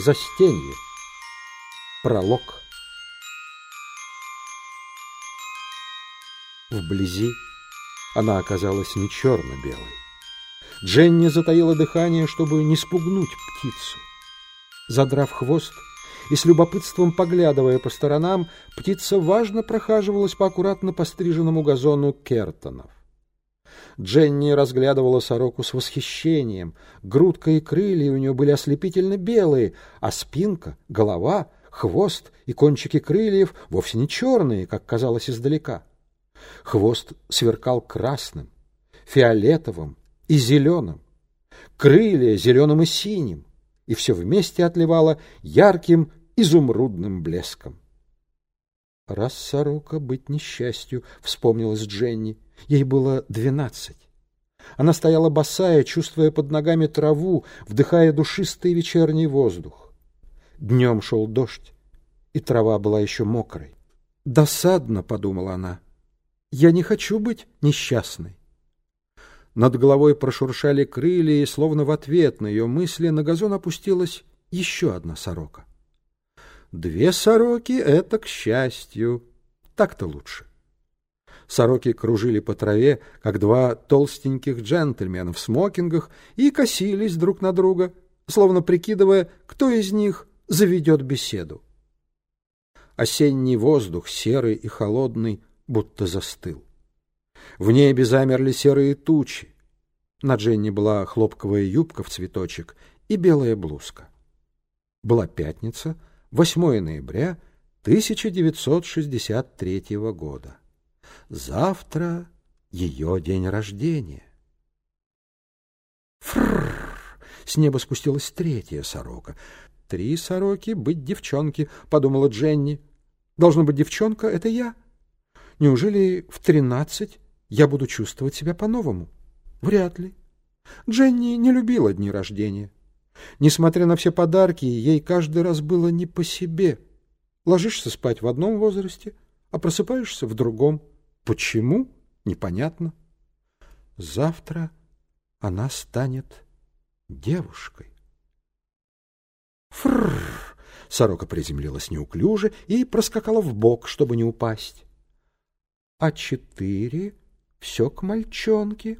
Застенье. Пролог. Вблизи она оказалась не черно-белой. Дженни затаила дыхание, чтобы не спугнуть птицу. Задрав хвост и с любопытством поглядывая по сторонам, птица важно прохаживалась по аккуратно постриженному газону Кертонов. Дженни разглядывала сороку с восхищением. Грудка и крылья у нее были ослепительно белые, а спинка, голова, хвост и кончики крыльев вовсе не черные, как казалось издалека. Хвост сверкал красным, фиолетовым и зеленым, крылья зеленым и синим, и все вместе отливало ярким изумрудным блеском. «Раз сорока быть несчастью», — вспомнилась Дженни, — Ей было двенадцать. Она стояла босая, чувствуя под ногами траву, вдыхая душистый вечерний воздух. Днем шел дождь, и трава была еще мокрой. «Досадно», — подумала она, — «я не хочу быть несчастной». Над головой прошуршали крылья, и словно в ответ на ее мысли на газон опустилась еще одна сорока. Две сороки — это к счастью. Так-то лучше. Сороки кружили по траве, как два толстеньких джентльмена в смокингах, и косились друг на друга, словно прикидывая, кто из них заведет беседу. Осенний воздух, серый и холодный, будто застыл. В небе замерли серые тучи. На Дженни была хлопковая юбка в цветочек и белая блузка. Была пятница, 8 ноября 1963 года. Завтра ее день рождения. Фрррр! С неба спустилась третья сорока. Три сороки — быть девчонки, — подумала Дженни. Должно быть, девчонка — это я. Неужели в тринадцать я буду чувствовать себя по-новому? Вряд ли. Дженни не любила дни рождения. Несмотря на все подарки, ей каждый раз было не по себе. Ложишься спать в одном возрасте, а просыпаешься в другом. Почему? Непонятно. Завтра она станет девушкой. Фрррр! Сорока приземлилась неуклюже и проскакала в бок, чтобы не упасть. А четыре — все к мальчонке.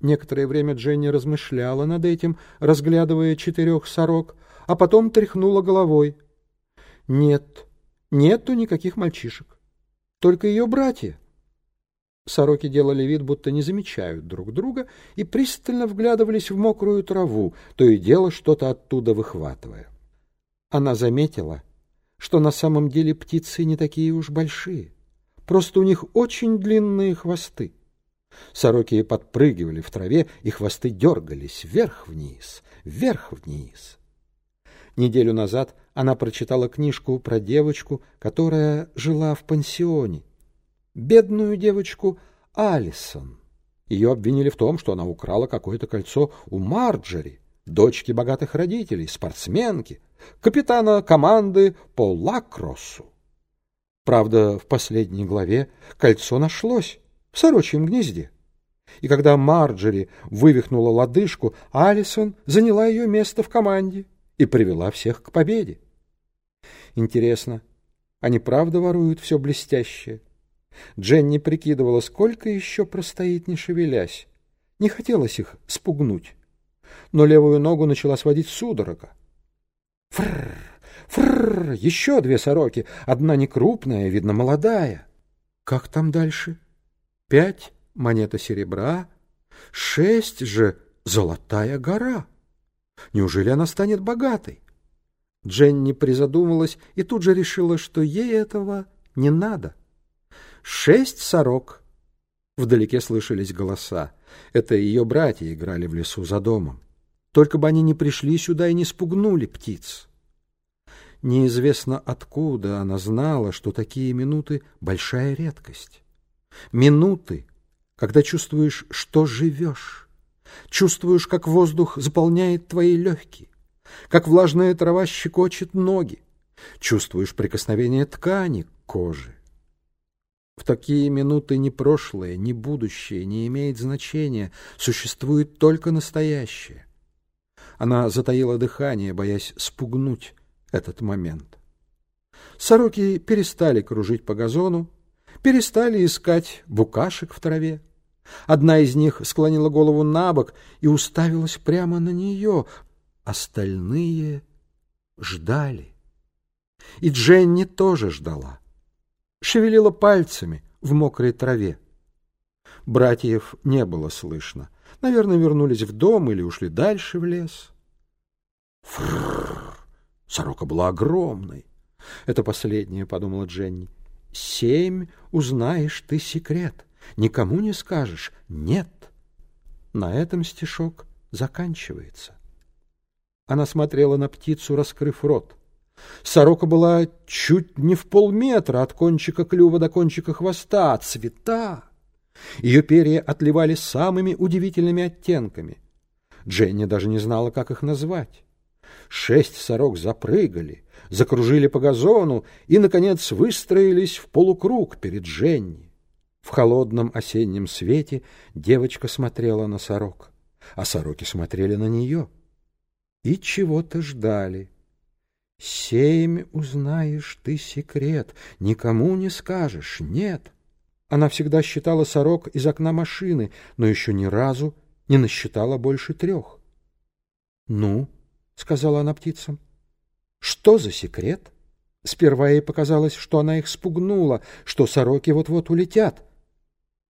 Некоторое время Дженни размышляла над этим, разглядывая четырех сорок, а потом тряхнула головой. Нет, нету никаких мальчишек. Только ее братья. Сороки делали вид, будто не замечают друг друга, и пристально вглядывались в мокрую траву, то и дело что-то оттуда выхватывая. Она заметила, что на самом деле птицы не такие уж большие, просто у них очень длинные хвосты. Сороки подпрыгивали в траве, и хвосты дергались вверх-вниз, вверх-вниз. Неделю назад она прочитала книжку про девочку, которая жила в пансионе, бедную девочку Алисон. Ее обвинили в том, что она украла какое-то кольцо у Марджери, дочки богатых родителей, спортсменки, капитана команды по лакроссу. Правда, в последней главе кольцо нашлось в сорочьем гнезде. И когда Марджери вывихнула лодыжку, Алисон заняла ее место в команде и привела всех к победе. Интересно, они правда воруют все блестящее? Дженни прикидывала, сколько еще простоит, не шевелясь. Не хотелось их спугнуть. Но левую ногу начала сводить судорога. Фрррр, фрррр, еще две сороки. Одна не крупная, видно, молодая. Как там дальше? Пять — монета серебра. Шесть же — золотая гора. Неужели она станет богатой? Дженни призадумалась и тут же решила, что ей этого не надо. Шесть сорок. Вдалеке слышались голоса. Это ее братья играли в лесу за домом. Только бы они не пришли сюда и не спугнули птиц. Неизвестно откуда она знала, что такие минуты — большая редкость. Минуты, когда чувствуешь, что живешь, чувствуешь, как воздух заполняет твои легкие, как влажная трава щекочет ноги, чувствуешь прикосновение ткани к коже, в такие минуты ни прошлое, ни будущее не имеет значения, существует только настоящее. Она затаила дыхание, боясь спугнуть этот момент. Сороки перестали кружить по газону, перестали искать букашек в траве. Одна из них склонила голову на бок и уставилась прямо на нее. Остальные ждали. И Дженни тоже ждала. Шевелила пальцами в мокрой траве. Братьев не было слышно. Наверное, вернулись в дом или ушли дальше в лес. Фрррр! Сорока была огромной. Это последнее, — подумала Дженни. Семь узнаешь ты секрет. Никому не скажешь «нет». На этом стишок заканчивается. Она смотрела на птицу, раскрыв рот. Сорока была чуть не в полметра от кончика клюва до кончика хвоста, цвета. Ее перья отливали самыми удивительными оттенками. Дженни даже не знала, как их назвать. Шесть сорок запрыгали, закружили по газону и, наконец, выстроились в полукруг перед Дженни. В холодном осеннем свете девочка смотрела на сорок, а сороки смотрели на нее и чего-то ждали. Семь узнаешь ты секрет, никому не скажешь, нет. Она всегда считала сорок из окна машины, но еще ни разу не насчитала больше трех. — Ну, — сказала она птицам, — что за секрет? Сперва ей показалось, что она их спугнула, что сороки вот-вот улетят.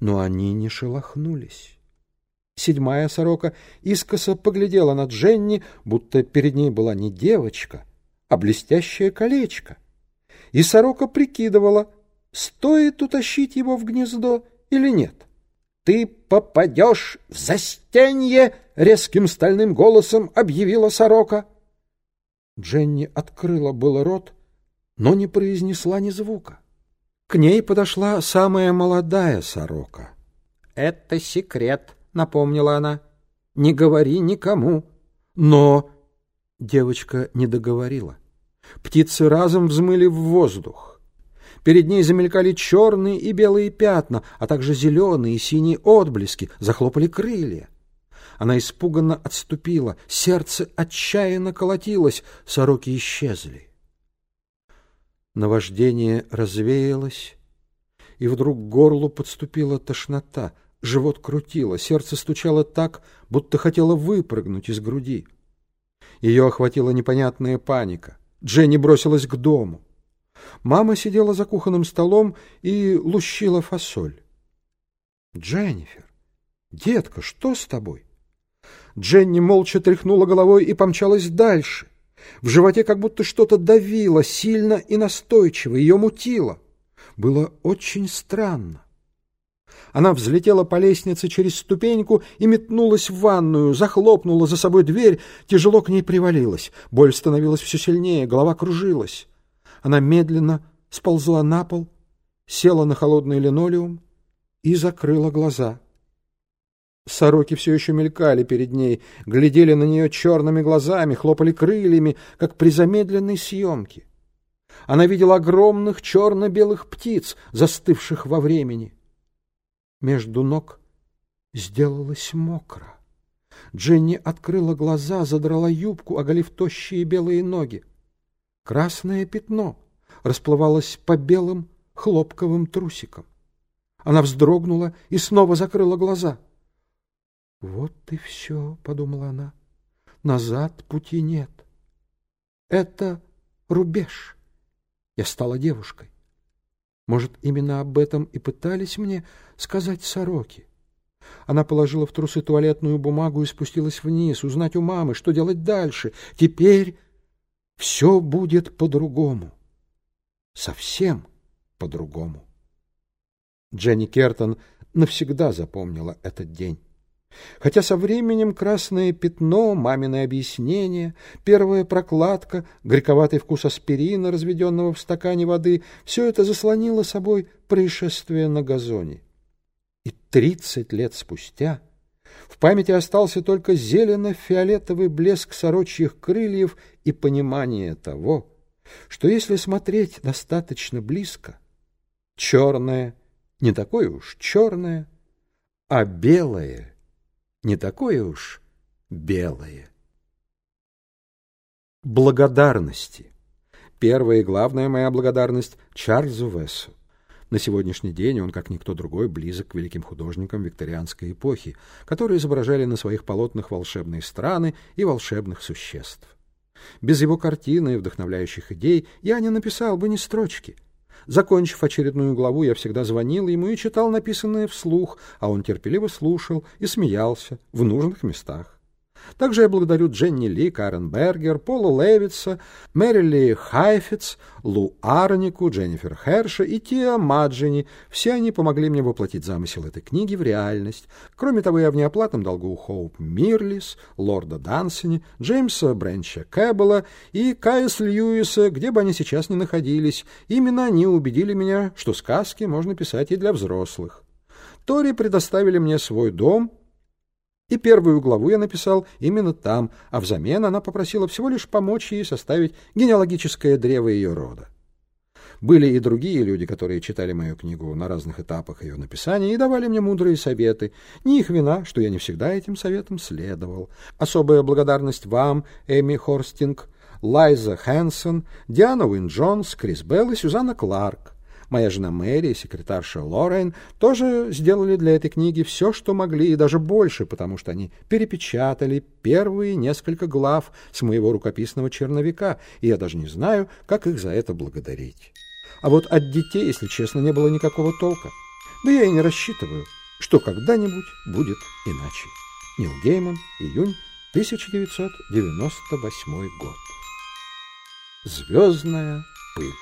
Но они не шелохнулись. Седьмая сорока искоса поглядела на Дженни, будто перед ней была не девочка — а блестящее колечко. И сорока прикидывала, стоит утащить его в гнездо или нет. «Ты попадешь в застенье!» — резким стальным голосом объявила сорока. Дженни открыла было рот, но не произнесла ни звука. К ней подошла самая молодая сорока. «Это секрет», — напомнила она. «Не говори никому». «Но...» — девочка не договорила. Птицы разом взмыли в воздух. Перед ней замелькали черные и белые пятна, а также зеленые и синие отблески, захлопали крылья. Она испуганно отступила, сердце отчаянно колотилось, сороки исчезли. Наваждение развеялось, и вдруг к горлу подступила тошнота, живот крутило, сердце стучало так, будто хотело выпрыгнуть из груди. Ее охватила непонятная паника — Дженни бросилась к дому. Мама сидела за кухонным столом и лущила фасоль. «Дженнифер, детка, что с тобой?» Дженни молча тряхнула головой и помчалась дальше. В животе как будто что-то давило, сильно и настойчиво, ее мутило. Было очень странно. Она взлетела по лестнице через ступеньку и метнулась в ванную, захлопнула за собой дверь, тяжело к ней привалилась. Боль становилась все сильнее, голова кружилась. Она медленно сползла на пол, села на холодный линолеум и закрыла глаза. Сороки все еще мелькали перед ней, глядели на нее черными глазами, хлопали крыльями, как при замедленной съемке. Она видела огромных черно-белых птиц, застывших во времени между ног сделалось мокро. Дженни открыла глаза, задрала юбку, оголив тощие белые ноги. Красное пятно расплывалось по белым хлопковым трусикам. Она вздрогнула и снова закрыла глаза. «Вот и все», — подумала она, — «назад пути нет. Это рубеж. Я стала девушкой. Может, именно об этом и пытались мне сказать сороки? Она положила в трусы туалетную бумагу и спустилась вниз, узнать у мамы, что делать дальше. Теперь все будет по-другому. Совсем по-другому. Дженни Кертон навсегда запомнила этот день. Хотя со временем красное пятно, мамины объяснения, первая прокладка, горьковатый вкус аспирина, разведенного в стакане воды, все это заслонило собой происшествие на газоне. И тридцать лет спустя в памяти остался только зелено-фиолетовый блеск сорочьих крыльев и понимание того, что если смотреть достаточно близко, черное не такое уж черное, а белое — не такое уж белое. благодарности. Первая и главная моя благодарность Чарльзу Вессу. На сегодняшний день он, как никто другой, близок к великим художникам викторианской эпохи, которые изображали на своих полотнах волшебные страны и волшебных существ. Без его картины и вдохновляющих идей я не написал бы ни строчки. Закончив очередную главу, я всегда звонил ему и читал написанное вслух, а он терпеливо слушал и смеялся в нужных местах. Также я благодарю Дженни Ли, Карен Бергер, Пола Левитса, Мэрили Хайфиц, Лу Арнику, Дженнифер Херша и Тиа Маджини. Все они помогли мне воплотить замысел этой книги в реальность. Кроме того, я в неоплатном долгу у Хоуп Мирлис, Лорда Дансини, Джеймса Бренча Кэббела и Кайс Льюиса, где бы они сейчас ни находились. Именно они убедили меня, что сказки можно писать и для взрослых. Тори предоставили мне свой дом — и первую главу я написал именно там, а взамен она попросила всего лишь помочь ей составить генеалогическое древо ее рода. Были и другие люди, которые читали мою книгу на разных этапах ее написания и давали мне мудрые советы. Не их вина, что я не всегда этим советам следовал. Особая благодарность вам, Эми Хорстинг, Лайза Хэнсон, Диана Уин Джонс, Крис Белл и Сюзанна Кларк. Моя жена Мэри и секретарша Лорен тоже сделали для этой книги все, что могли, и даже больше, потому что они перепечатали первые несколько глав с моего рукописного черновика, и я даже не знаю, как их за это благодарить. А вот от детей, если честно, не было никакого толка. Да я и не рассчитываю, что когда-нибудь будет иначе. Нил Гейман, июнь 1998 год. Звездная пыль.